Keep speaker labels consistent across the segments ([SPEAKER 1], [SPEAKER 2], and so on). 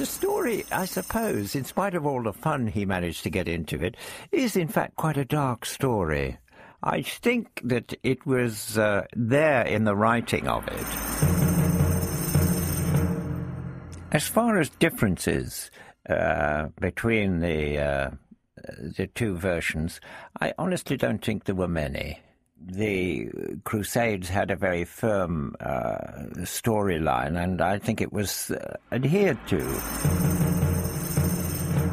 [SPEAKER 1] the story, I suppose, in spite of all the fun he managed to get into it, is in fact quite a dark story. I think that it was uh, there in the writing of it. As far as differences uh, between the uh, the two versions, I honestly don't think there were many. The Crusades had a very firm uh, storyline, and I think it was uh, adhered to.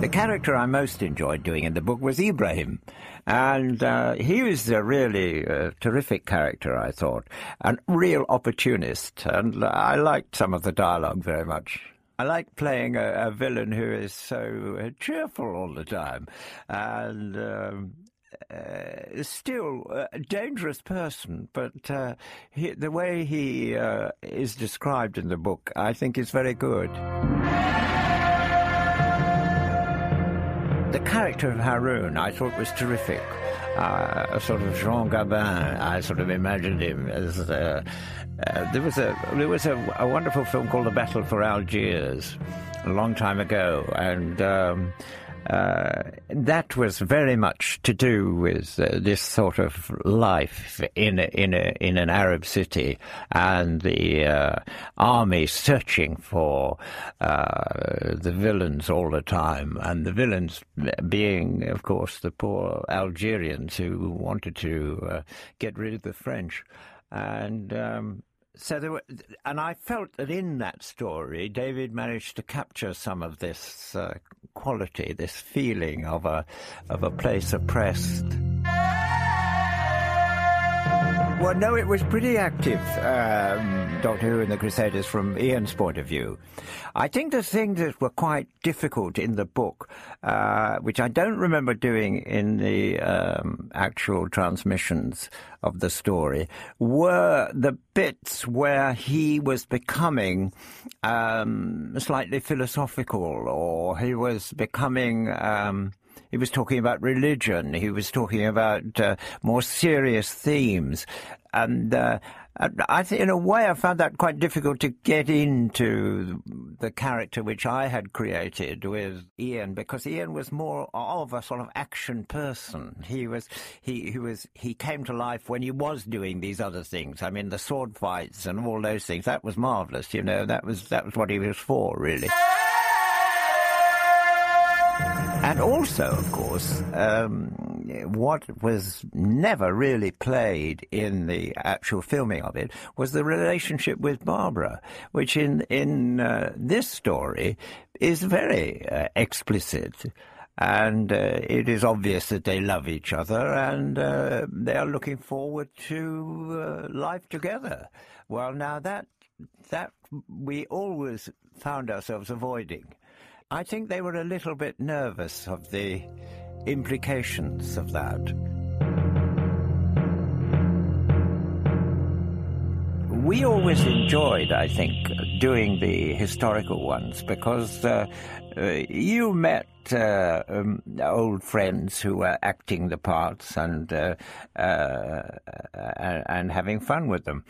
[SPEAKER 1] The character I most enjoyed doing in the book was Ibrahim, and uh, he was a really uh, terrific character, I thought, a real opportunist, and I liked some of the dialogue very much. I like playing a, a villain who is so uh, cheerful all the time, and um, uh, still a dangerous person, but uh, he, the way he uh, is described in the book, I think, is very good. The character of Haroun, I thought, was terrific. Uh, a sort of Jean Gabin, I sort of imagined him as. Uh, uh, there was a there was a, a, wonderful film called The Battle for Algiers, a long time ago, and. Um, that was very much to do with uh, this sort of life in a, in a, in an Arab city and the uh, army searching for uh, the villains all the time, and the villains being, of course, the poor Algerians who wanted to uh, get rid of the French, and. Um, so there were, and I felt that in that story, David managed to capture some of this uh, quality, this feeling of a of a place oppressed. Well, no, it was pretty active, um, Doctor Who and the Crusaders, from Ian's point of view. I think the things that were quite difficult in the book, uh, which I don't remember doing in the um, actual transmissions of the story, were the bits where he was becoming um, slightly philosophical, or he was becoming. He was talking about religion. He was talking about uh, more serious themes. And uh, I think, in a way, I found that quite difficult to get into the character which I had created with Ian, because Ian was more of a sort of action person. He was he, he was he came to life when he was doing these other things. I mean, the sword fights and all those things. That was marvelous. You know, that was that was what he was for, really. And also, of course, um, what was never really played in the actual filming of it was the relationship with Barbara, which in in uh, this story is very uh, explicit. And uh, it is obvious that they love each other and uh, they are looking forward to uh, life together. Well, now that that we always found ourselves avoiding. I think they were a little bit nervous of the implications of that. We always enjoyed, I think, doing the historical ones because uh, uh, you met uh, um, old friends who were acting the parts and uh, uh, and having fun with them.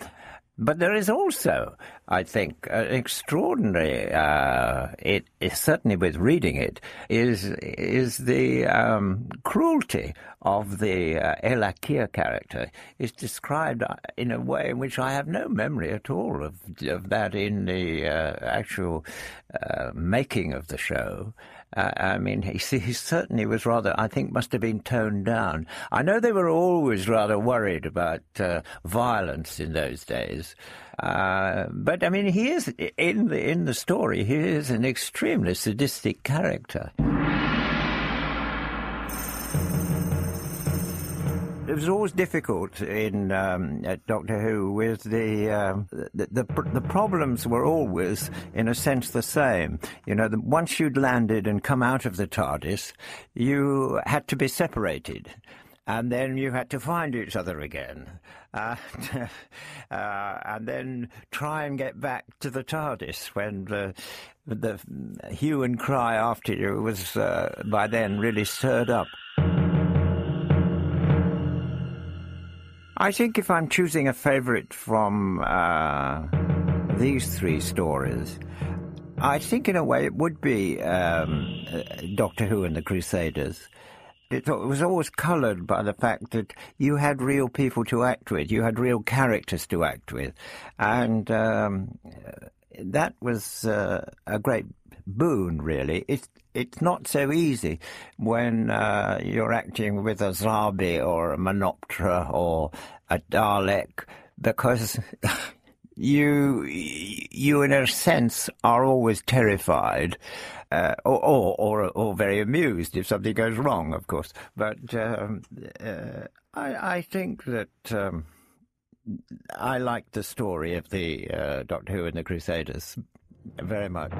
[SPEAKER 1] But there is also, I think, an extraordinary. Uh, it is certainly with reading it is is the um, cruelty of the uh, El Akir character is described uh, in a way in which I have no memory at all of, of that in the uh, actual uh, making of the show. Uh, I mean, he, he, certainly was rather, I think, must have been toned down. I know they were always rather worried about uh, violence in those days. Uh, but I mean, he is in the in the story. He is an extremely sadistic character. It was always difficult in um, Doctor Who with the, um, the, the, the problems were always in a sense the same. You know, the, once you'd landed and come out of the TARDIS, you had to be separated. And then you had to find each other again, uh, uh, and then try and get back to the TARDIS when the, the hue and cry after you was uh, by then really stirred up. I think if I'm choosing a favourite from uh, these three stories, I think, in a way, it would be um, Doctor Who and the Crusaders. It was always coloured by the fact that you had real people to act with, you had real characters to act with, and um, that was uh, a great boon, really. It's not so easy when uh, you're acting with a Zarbi or a Menoptera or a Dalek because you you in a sense are always terrified uh, or, or, or or very amused if something goes wrong of course. But um, uh, I, I think that um, I like the story of the uh, Doctor Who and the Crusaders very much